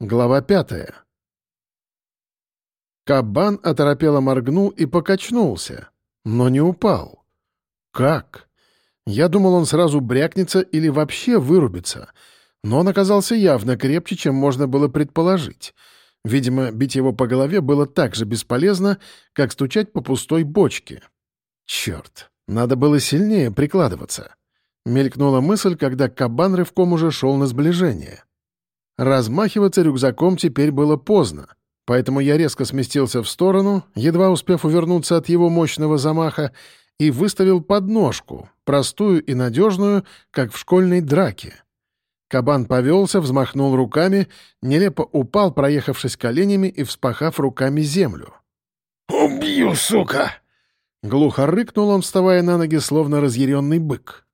Глава пятая. Кабан оторопело моргнул и покачнулся, но не упал. Как? Я думал, он сразу брякнется или вообще вырубится, но он оказался явно крепче, чем можно было предположить. Видимо, бить его по голове было так же бесполезно, как стучать по пустой бочке. Черт, надо было сильнее прикладываться. Мелькнула мысль, когда кабан рывком уже шел на сближение. Размахиваться рюкзаком теперь было поздно, поэтому я резко сместился в сторону, едва успев увернуться от его мощного замаха, и выставил подножку, простую и надежную, как в школьной драке. Кабан повелся, взмахнул руками, нелепо упал, проехавшись коленями и вспахав руками землю. «Убью, сука!» Глухо рыкнул он, вставая на ноги, словно разъяренный бык.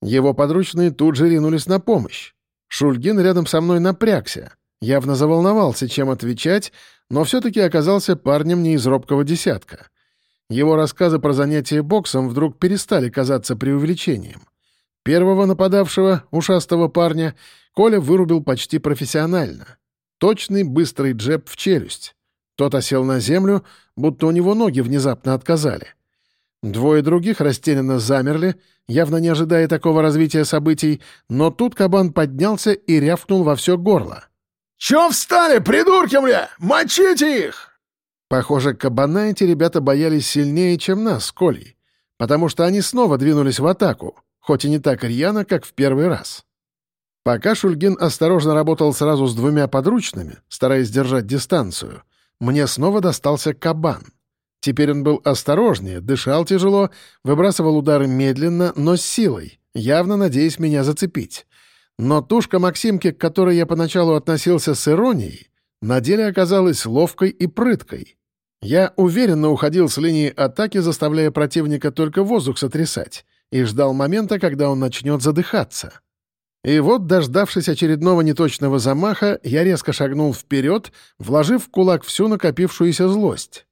Его подручные тут же ринулись на помощь. Шульгин рядом со мной напрягся. Явно заволновался, чем отвечать, но все-таки оказался парнем не из робкого десятка. Его рассказы про занятия боксом вдруг перестали казаться преувеличением. Первого нападавшего, ушастого парня, Коля вырубил почти профессионально. Точный, быстрый джеб в челюсть. Тот осел на землю, будто у него ноги внезапно отказали. Двое других растерянно замерли, явно не ожидая такого развития событий, но тут кабан поднялся и рявкнул во все горло. «Чё встали, придурки, бля? Мочите их!» Похоже, кабана эти ребята боялись сильнее, чем нас с Колей, потому что они снова двинулись в атаку, хоть и не так рьяно, как в первый раз. Пока Шульгин осторожно работал сразу с двумя подручными, стараясь держать дистанцию, мне снова достался кабан — Теперь он был осторожнее, дышал тяжело, выбрасывал удары медленно, но с силой, явно надеясь меня зацепить. Но тушка Максимки, к которой я поначалу относился с иронией, на деле оказалась ловкой и прыткой. Я уверенно уходил с линии атаки, заставляя противника только воздух сотрясать, и ждал момента, когда он начнет задыхаться. И вот, дождавшись очередного неточного замаха, я резко шагнул вперед, вложив в кулак всю накопившуюся злость.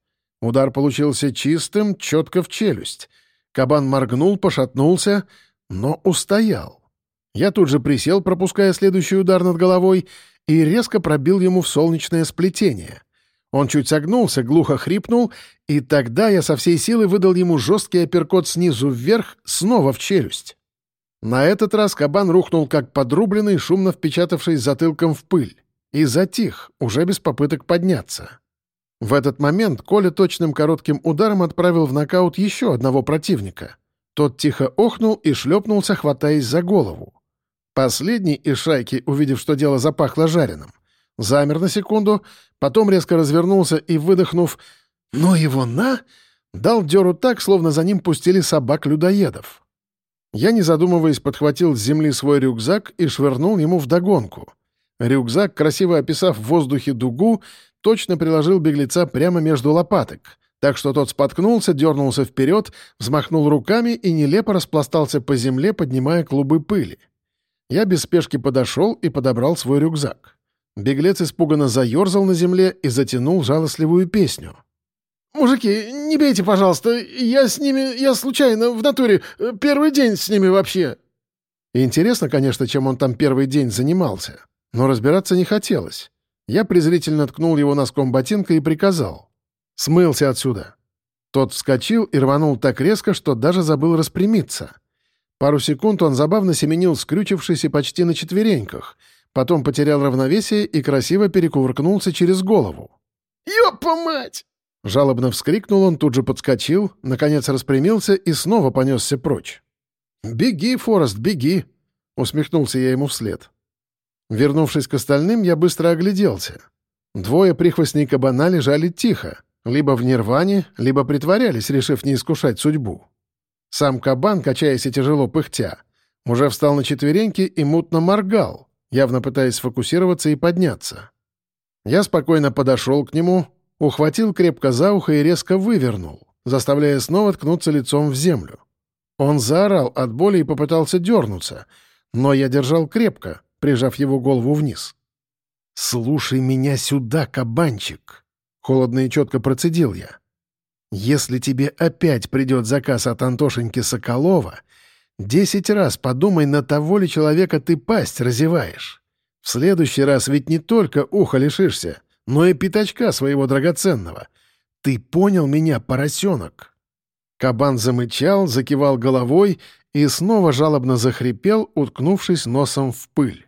Удар получился чистым, четко в челюсть. Кабан моргнул, пошатнулся, но устоял. Я тут же присел, пропуская следующий удар над головой, и резко пробил ему в солнечное сплетение. Он чуть согнулся, глухо хрипнул, и тогда я со всей силы выдал ему жесткий апперкот снизу вверх, снова в челюсть. На этот раз кабан рухнул как подрубленный, шумно впечатавшись затылком в пыль, и затих, уже без попыток подняться. В этот момент Коля точным коротким ударом отправил в нокаут еще одного противника. Тот тихо охнул и шлепнулся, хватаясь за голову. Последний из шайки, увидев, что дело запахло жареным, замер на секунду, потом резко развернулся и, выдохнув «Ну его на!», дал дёру так, словно за ним пустили собак-людоедов. Я, не задумываясь, подхватил с земли свой рюкзак и швырнул ему вдогонку. Рюкзак, красиво описав в воздухе дугу, точно приложил беглеца прямо между лопаток, так что тот споткнулся, дернулся вперед, взмахнул руками и нелепо распластался по земле, поднимая клубы пыли. Я без спешки подошел и подобрал свой рюкзак. Беглец испуганно заерзал на земле и затянул жалостливую песню. «Мужики, не бейте, пожалуйста, я с ними, я случайно, в натуре, первый день с ними вообще». Интересно, конечно, чем он там первый день занимался, но разбираться не хотелось. Я презрительно ткнул его носком ботинка и приказал. «Смылся отсюда». Тот вскочил и рванул так резко, что даже забыл распрямиться. Пару секунд он забавно семенил, скрючившись и почти на четвереньках, потом потерял равновесие и красиво перекувыркнулся через голову. «Ёпа мать!» Жалобно вскрикнул он, тут же подскочил, наконец распрямился и снова понесся прочь. «Беги, Форест, беги!» — усмехнулся я ему вслед. Вернувшись к остальным, я быстро огляделся. Двое прихвостней кабана лежали тихо, либо в нирване, либо притворялись, решив не искушать судьбу. Сам кабан, качаясь и тяжело пыхтя, уже встал на четвереньки и мутно моргал, явно пытаясь сфокусироваться и подняться. Я спокойно подошел к нему, ухватил крепко за ухо и резко вывернул, заставляя снова ткнуться лицом в землю. Он заорал от боли и попытался дернуться, но я держал крепко, прижав его голову вниз. «Слушай меня сюда, кабанчик!» — холодно и четко процедил я. «Если тебе опять придет заказ от Антошеньки Соколова, десять раз подумай, на того ли человека ты пасть разеваешь. В следующий раз ведь не только ухо лишишься, но и пятачка своего драгоценного. Ты понял меня, поросенок?» Кабан замычал, закивал головой и снова жалобно захрипел, уткнувшись носом в пыль.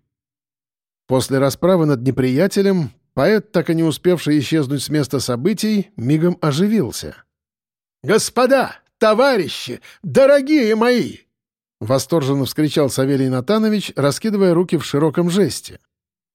После расправы над неприятелем поэт, так и не успевший исчезнуть с места событий, мигом оживился. «Господа, товарищи, дорогие мои!» — восторженно вскричал Савелий Натанович, раскидывая руки в широком жесте.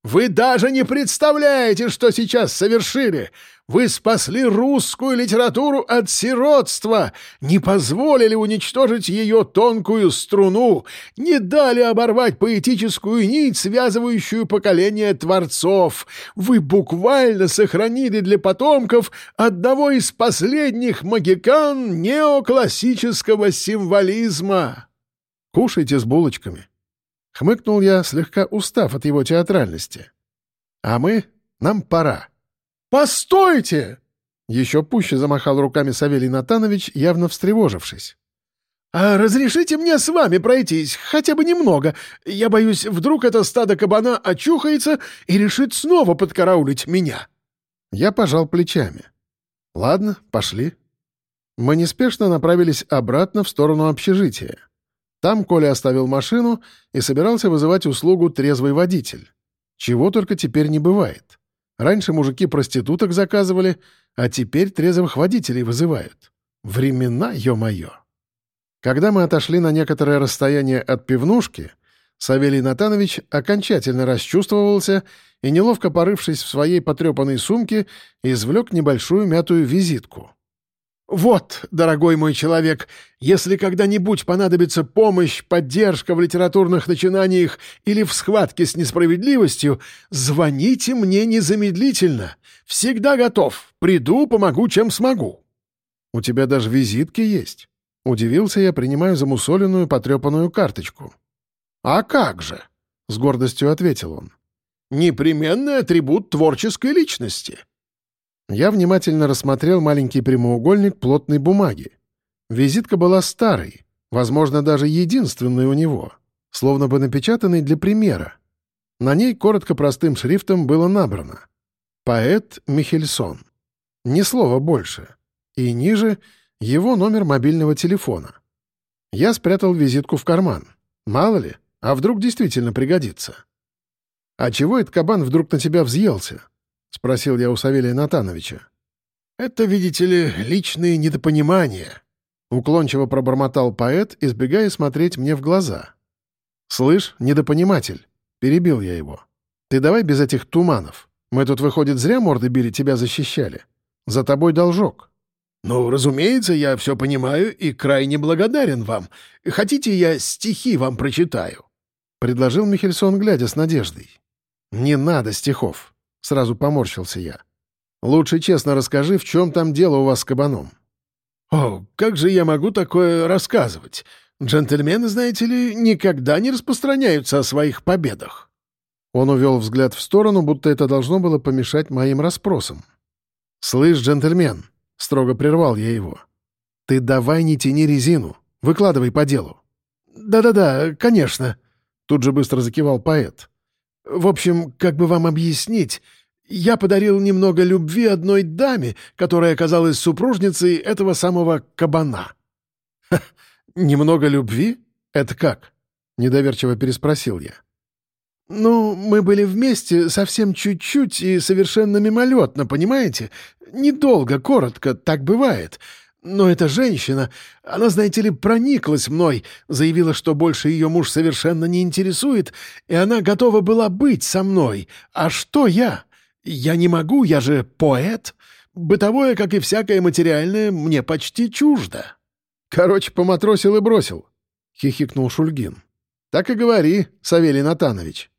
Вы даже не представляете, что сейчас совершили! Вы спасли русскую литературу от сиротства, не позволили уничтожить ее тонкую струну, не дали оборвать поэтическую нить, связывающую поколение творцов. Вы буквально сохранили для потомков одного из последних магикан неоклассического символизма. «Кушайте с булочками», Хмыкнул я, слегка устав от его театральности. «А мы? Нам пора». «Постойте!» Еще пуще замахал руками Савелий Натанович, явно встревожившись. «А разрешите мне с вами пройтись, хотя бы немного. Я боюсь, вдруг это стадо кабана очухается и решит снова подкараулить меня». Я пожал плечами. «Ладно, пошли». Мы неспешно направились обратно в сторону общежития. Там Коля оставил машину и собирался вызывать услугу трезвый водитель. Чего только теперь не бывает. Раньше мужики проституток заказывали, а теперь трезвых водителей вызывают. Времена, ё-моё. Когда мы отошли на некоторое расстояние от пивнушки, Савелий Натанович окончательно расчувствовался и, неловко порывшись в своей потрепанной сумке, извлек небольшую мятую визитку. «Вот, дорогой мой человек, если когда-нибудь понадобится помощь, поддержка в литературных начинаниях или в схватке с несправедливостью, звоните мне незамедлительно. Всегда готов. Приду, помогу, чем смогу». «У тебя даже визитки есть?» Удивился я, принимаю замусоленную потрепанную карточку. «А как же?» — с гордостью ответил он. «Непременный атрибут творческой личности». Я внимательно рассмотрел маленький прямоугольник плотной бумаги. Визитка была старой, возможно, даже единственной у него, словно бы напечатанной для примера. На ней коротко простым шрифтом было набрано «Поэт Михельсон». Ни слова больше. И ниже — его номер мобильного телефона. Я спрятал визитку в карман. Мало ли, а вдруг действительно пригодится. «А чего этот кабан вдруг на тебя взъелся?» — спросил я у Савелия Натановича. «Это, видите ли, личные недопонимания», — уклончиво пробормотал поэт, избегая смотреть мне в глаза. «Слышь, недопониматель», — перебил я его. «Ты давай без этих туманов. Мы тут, выходит, зря морды били, тебя защищали. За тобой должок». «Ну, разумеется, я все понимаю и крайне благодарен вам. Хотите, я стихи вам прочитаю?» — предложил Михельсон, глядя с надеждой. «Не надо стихов», — сразу поморщился я. «Лучше честно расскажи, в чем там дело у вас с кабаном». «О, как же я могу такое рассказывать? Джентльмены, знаете ли, никогда не распространяются о своих победах». Он увел взгляд в сторону, будто это должно было помешать моим расспросам. «Слышь, джентльмен», — строго прервал я его, — «ты давай не тяни резину, выкладывай по делу». «Да-да-да, конечно», — тут же быстро закивал поэт. В общем, как бы вам объяснить, я подарил немного любви одной даме, которая оказалась супружницей этого самого кабана». Ха, «Немного любви? Это как?» — недоверчиво переспросил я. «Ну, мы были вместе совсем чуть-чуть и совершенно мимолетно, понимаете? Недолго, коротко, так бывает. Но эта женщина, она, знаете ли, прониклась мной, заявила, что больше ее муж совершенно не интересует, и она готова была быть со мной. А что я? Я не могу, я же поэт. Бытовое, как и всякое материальное, мне почти чуждо. Короче, поматросил и бросил, — хихикнул Шульгин. Так и говори, Савелий Натанович.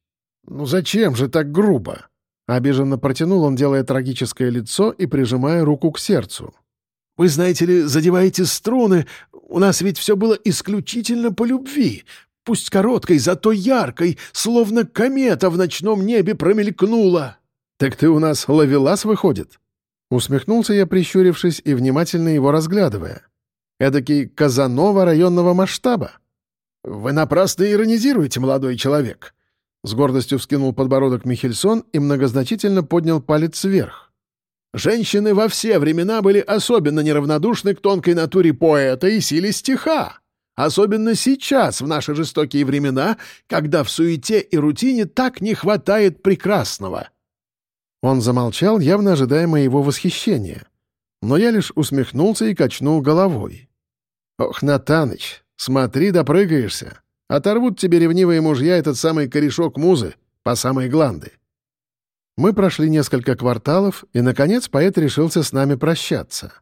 Ну зачем же так грубо? Обиженно протянул он, делая трагическое лицо и прижимая руку к сердцу. Вы, знаете ли, задеваете струны. У нас ведь все было исключительно по любви. Пусть короткой, зато яркой, словно комета в ночном небе промелькнула. Так ты у нас ловелас выходит? Усмехнулся я, прищурившись и внимательно его разглядывая. Эдакий Казанова районного масштаба. Вы напрасно иронизируете, молодой человек. С гордостью вскинул подбородок Михельсон и многозначительно поднял палец вверх. «Женщины во все времена были особенно неравнодушны к тонкой натуре поэта и силе стиха. Особенно сейчас, в наши жестокие времена, когда в суете и рутине так не хватает прекрасного». Он замолчал, явно ожидая моего восхищения. Но я лишь усмехнулся и качнул головой. «Ох, Натаныч, смотри, допрыгаешься. Оторвут тебе ревнивые мужья этот самый корешок музы по самой гланды». Мы прошли несколько кварталов, и, наконец, поэт решился с нами прощаться.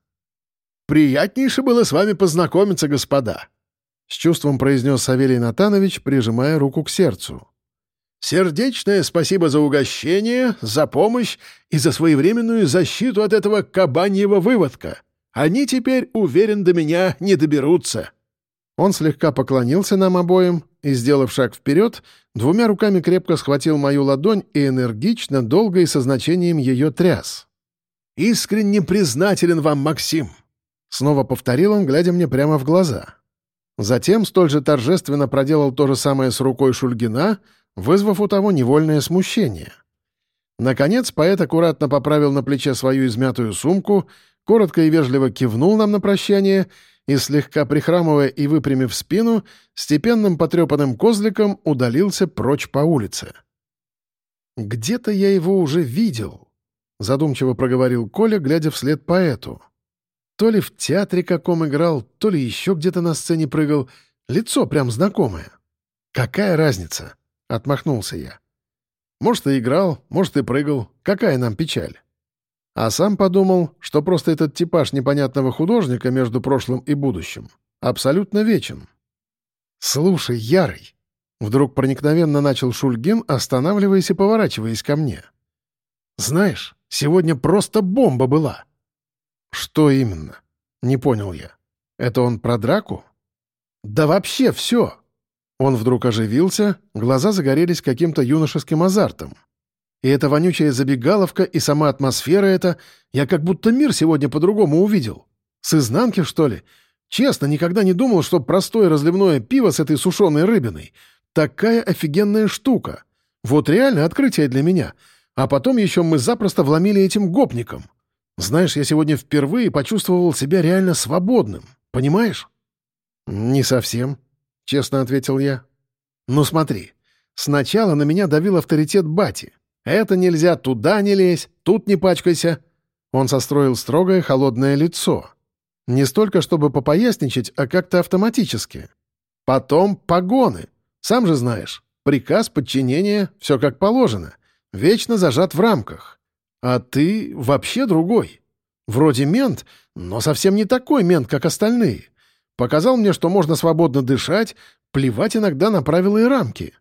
«Приятнейше было с вами познакомиться, господа», — с чувством произнес Савелий Натанович, прижимая руку к сердцу. «Сердечное спасибо за угощение, за помощь и за своевременную защиту от этого кабаньего выводка. Они теперь, уверен, до меня не доберутся». Он слегка поклонился нам обоим и, сделав шаг вперед, двумя руками крепко схватил мою ладонь и энергично, долго и со значением ее тряс. «Искренне признателен вам, Максим!» Снова повторил он, глядя мне прямо в глаза. Затем столь же торжественно проделал то же самое с рукой Шульгина, вызвав у того невольное смущение. Наконец поэт аккуратно поправил на плече свою измятую сумку, коротко и вежливо кивнул нам на прощание — и, слегка прихрамывая и выпрямив спину, степенным потрепанным козликом удалился прочь по улице. «Где-то я его уже видел», — задумчиво проговорил Коля, глядя вслед поэту. «То ли в театре каком играл, то ли еще где-то на сцене прыгал. Лицо прям знакомое». «Какая разница?» — отмахнулся я. «Может, и играл, может, и прыгал. Какая нам печаль?» А сам подумал, что просто этот типаж непонятного художника между прошлым и будущим абсолютно вечен. «Слушай, Ярый!» Вдруг проникновенно начал Шульгин, останавливаясь и поворачиваясь ко мне. «Знаешь, сегодня просто бомба была!» «Что именно?» — не понял я. «Это он про драку?» «Да вообще все!» Он вдруг оживился, глаза загорелись каким-то юношеским азартом. И эта вонючая забегаловка, и сама атмосфера эта... Я как будто мир сегодня по-другому увидел. С изнанки, что ли? Честно, никогда не думал, что простое разливное пиво с этой сушеной рыбиной — такая офигенная штука. Вот реально открытие для меня. А потом еще мы запросто вломили этим гопникам. Знаешь, я сегодня впервые почувствовал себя реально свободным. Понимаешь? «Не совсем», — честно ответил я. «Ну смотри, сначала на меня давил авторитет Бати. Это нельзя, туда не лезь, тут не пачкайся». Он состроил строгое холодное лицо. Не столько, чтобы попоясничать, а как-то автоматически. Потом погоны. Сам же знаешь, приказ, подчинение, все как положено. Вечно зажат в рамках. А ты вообще другой. Вроде мент, но совсем не такой мент, как остальные. Показал мне, что можно свободно дышать, плевать иногда на правила и рамки.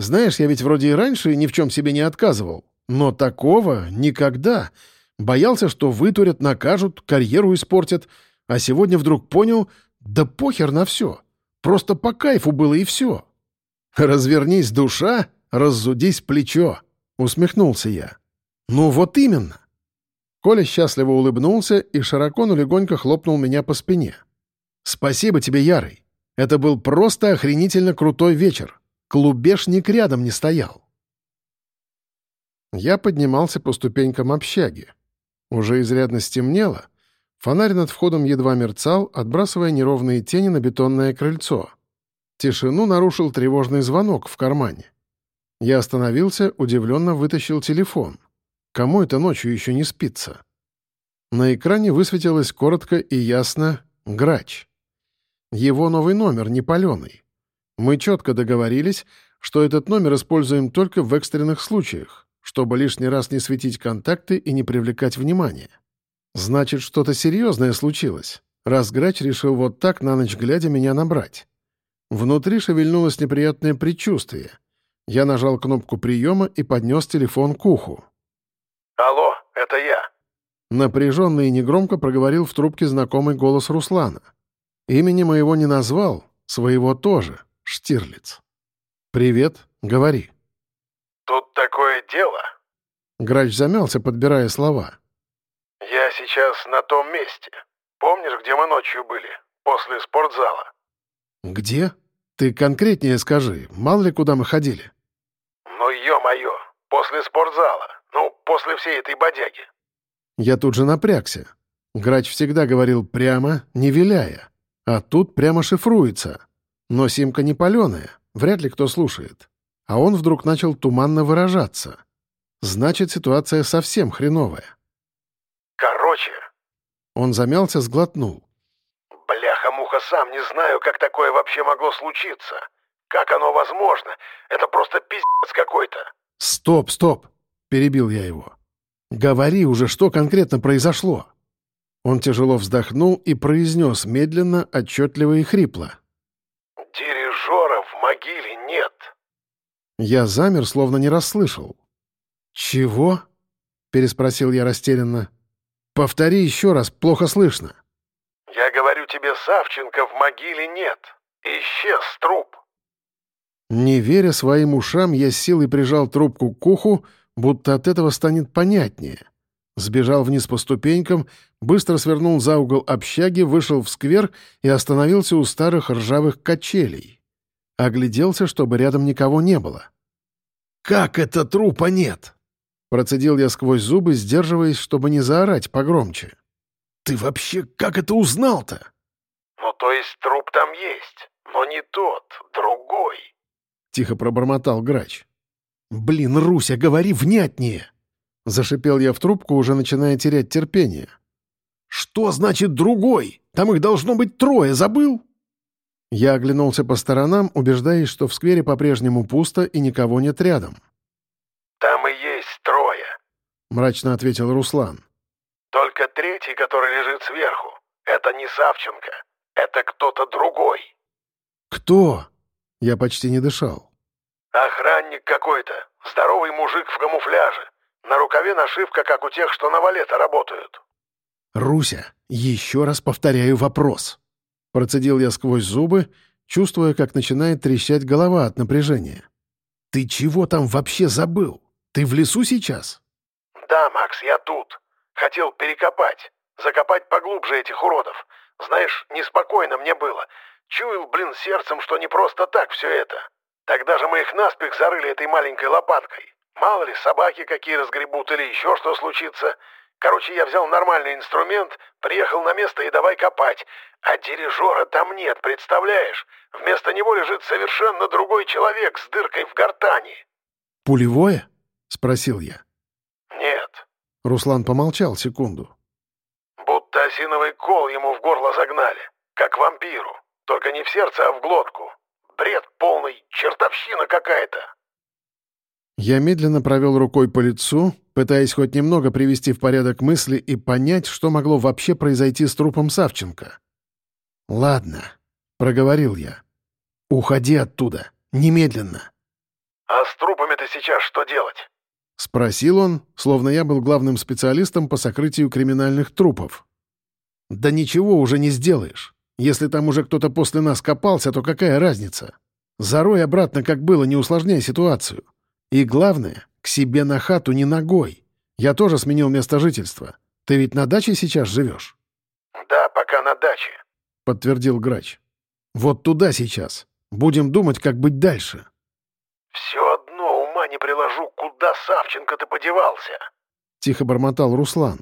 Знаешь, я ведь вроде и раньше ни в чем себе не отказывал. Но такого никогда. Боялся, что вытурят, накажут, карьеру испортят. А сегодня вдруг понял, да похер на все. Просто по кайфу было и все. «Развернись, душа, раззудись плечо», — усмехнулся я. «Ну вот именно». Коля счастливо улыбнулся и широко, но легонько хлопнул меня по спине. «Спасибо тебе, Ярый. Это был просто охренительно крутой вечер. Клубешник рядом не стоял. Я поднимался по ступенькам общаги. Уже изрядно стемнело. Фонарь над входом едва мерцал, отбрасывая неровные тени на бетонное крыльцо. Тишину нарушил тревожный звонок в кармане. Я остановился, удивленно вытащил телефон. Кому это ночью еще не спится? На экране высветилось коротко и ясно «Грач». Его новый номер, не паленый. Мы четко договорились, что этот номер используем только в экстренных случаях, чтобы лишний раз не светить контакты и не привлекать внимания. Значит, что-то серьезное случилось, раз Грач решил вот так на ночь глядя меня набрать. Внутри шевельнулось неприятное предчувствие. Я нажал кнопку приема и поднес телефон к уху. «Алло, это я». Напряженно и негромко проговорил в трубке знакомый голос Руслана. Имени моего не назвал, своего тоже. Штирлиц. «Привет, говори». «Тут такое дело». Грач замялся, подбирая слова. «Я сейчас на том месте. Помнишь, где мы ночью были? После спортзала?» «Где? Ты конкретнее скажи. Мало ли, куда мы ходили?» Ну, ё-моё, после спортзала. Ну, после всей этой бодяги. Я тут же напрягся. Грач всегда говорил прямо, не виляя. А тут прямо шифруется. Но симка не паленая, вряд ли кто слушает. А он вдруг начал туманно выражаться. Значит, ситуация совсем хреновая. Короче... Он замялся, сглотнул. Бляха-муха, сам не знаю, как такое вообще могло случиться. Как оно возможно? Это просто пиздец какой-то. Стоп, стоп, перебил я его. Говори уже, что конкретно произошло. Он тяжело вздохнул и произнес медленно, отчетливо и хрипло. «Дирижера в могиле нет». Я замер, словно не расслышал. «Чего?» — переспросил я растерянно. «Повтори еще раз, плохо слышно». «Я говорю тебе, Савченко в могиле нет. Исчез труп». Не веря своим ушам, я силой прижал трубку к уху, будто от этого станет понятнее. Сбежал вниз по ступенькам, быстро свернул за угол общаги, вышел в сквер и остановился у старых ржавых качелей. Огляделся, чтобы рядом никого не было. «Как это трупа нет?» Процедил я сквозь зубы, сдерживаясь, чтобы не заорать погромче. «Ты вообще как это узнал-то?» «Ну, то есть труп там есть, но не тот, другой», — тихо пробормотал грач. «Блин, Руся, говори внятнее!» Зашипел я в трубку, уже начиная терять терпение. «Что значит другой? Там их должно быть трое, забыл?» Я оглянулся по сторонам, убеждаясь, что в сквере по-прежнему пусто и никого нет рядом. «Там и есть трое», — мрачно ответил Руслан. «Только третий, который лежит сверху, это не Савченко, это кто-то другой». «Кто?» Я почти не дышал. «Охранник какой-то, здоровый мужик в камуфляже. На рукаве нашивка, как у тех, что на валета работают». «Руся, еще раз повторяю вопрос». Процедил я сквозь зубы, чувствуя, как начинает трещать голова от напряжения. «Ты чего там вообще забыл? Ты в лесу сейчас?» «Да, Макс, я тут. Хотел перекопать. Закопать поглубже этих уродов. Знаешь, неспокойно мне было. Чуял, блин, сердцем, что не просто так все это. Тогда же мы их наспех зарыли этой маленькой лопаткой. Мало ли, собаки какие разгребут или еще что случится. Короче, я взял нормальный инструмент, приехал на место и давай копать. А дирижера там нет, представляешь? Вместо него лежит совершенно другой человек с дыркой в гортани. «Пулевое?» — спросил я. «Нет». Руслан помолчал секунду. «Будто осиновый кол ему в горло загнали, как вампиру. Только не в сердце, а в глотку. Бред полный, чертовщина какая-то». Я медленно провел рукой по лицу, пытаясь хоть немного привести в порядок мысли и понять, что могло вообще произойти с трупом Савченко. «Ладно», — проговорил я. «Уходи оттуда. Немедленно». «А с трупами-то сейчас что делать?» — спросил он, словно я был главным специалистом по сокрытию криминальных трупов. «Да ничего уже не сделаешь. Если там уже кто-то после нас копался, то какая разница? Зарой обратно, как было, не усложняй ситуацию. И главное, к себе на хату не ногой. Я тоже сменил место жительства. Ты ведь на даче сейчас живешь?» «Да, пока на даче», — подтвердил грач. «Вот туда сейчас. Будем думать, как быть дальше». «Все одно ума не приложу, куда Савченко-то подевался?» — тихо бормотал Руслан.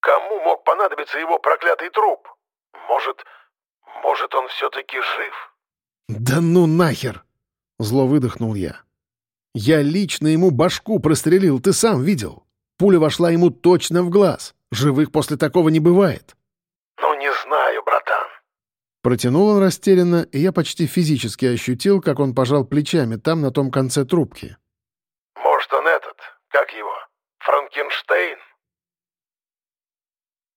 «Кому мог понадобиться его проклятый труп? Может, может, он все-таки жив?» «Да ну нахер!» — зло выдохнул я. Я лично ему башку прострелил, ты сам видел. Пуля вошла ему точно в глаз. Живых после такого не бывает. «Ну, не знаю, братан». Протянул он растерянно, и я почти физически ощутил, как он пожал плечами там, на том конце трубки. «Может, он этот, как его, Франкенштейн?»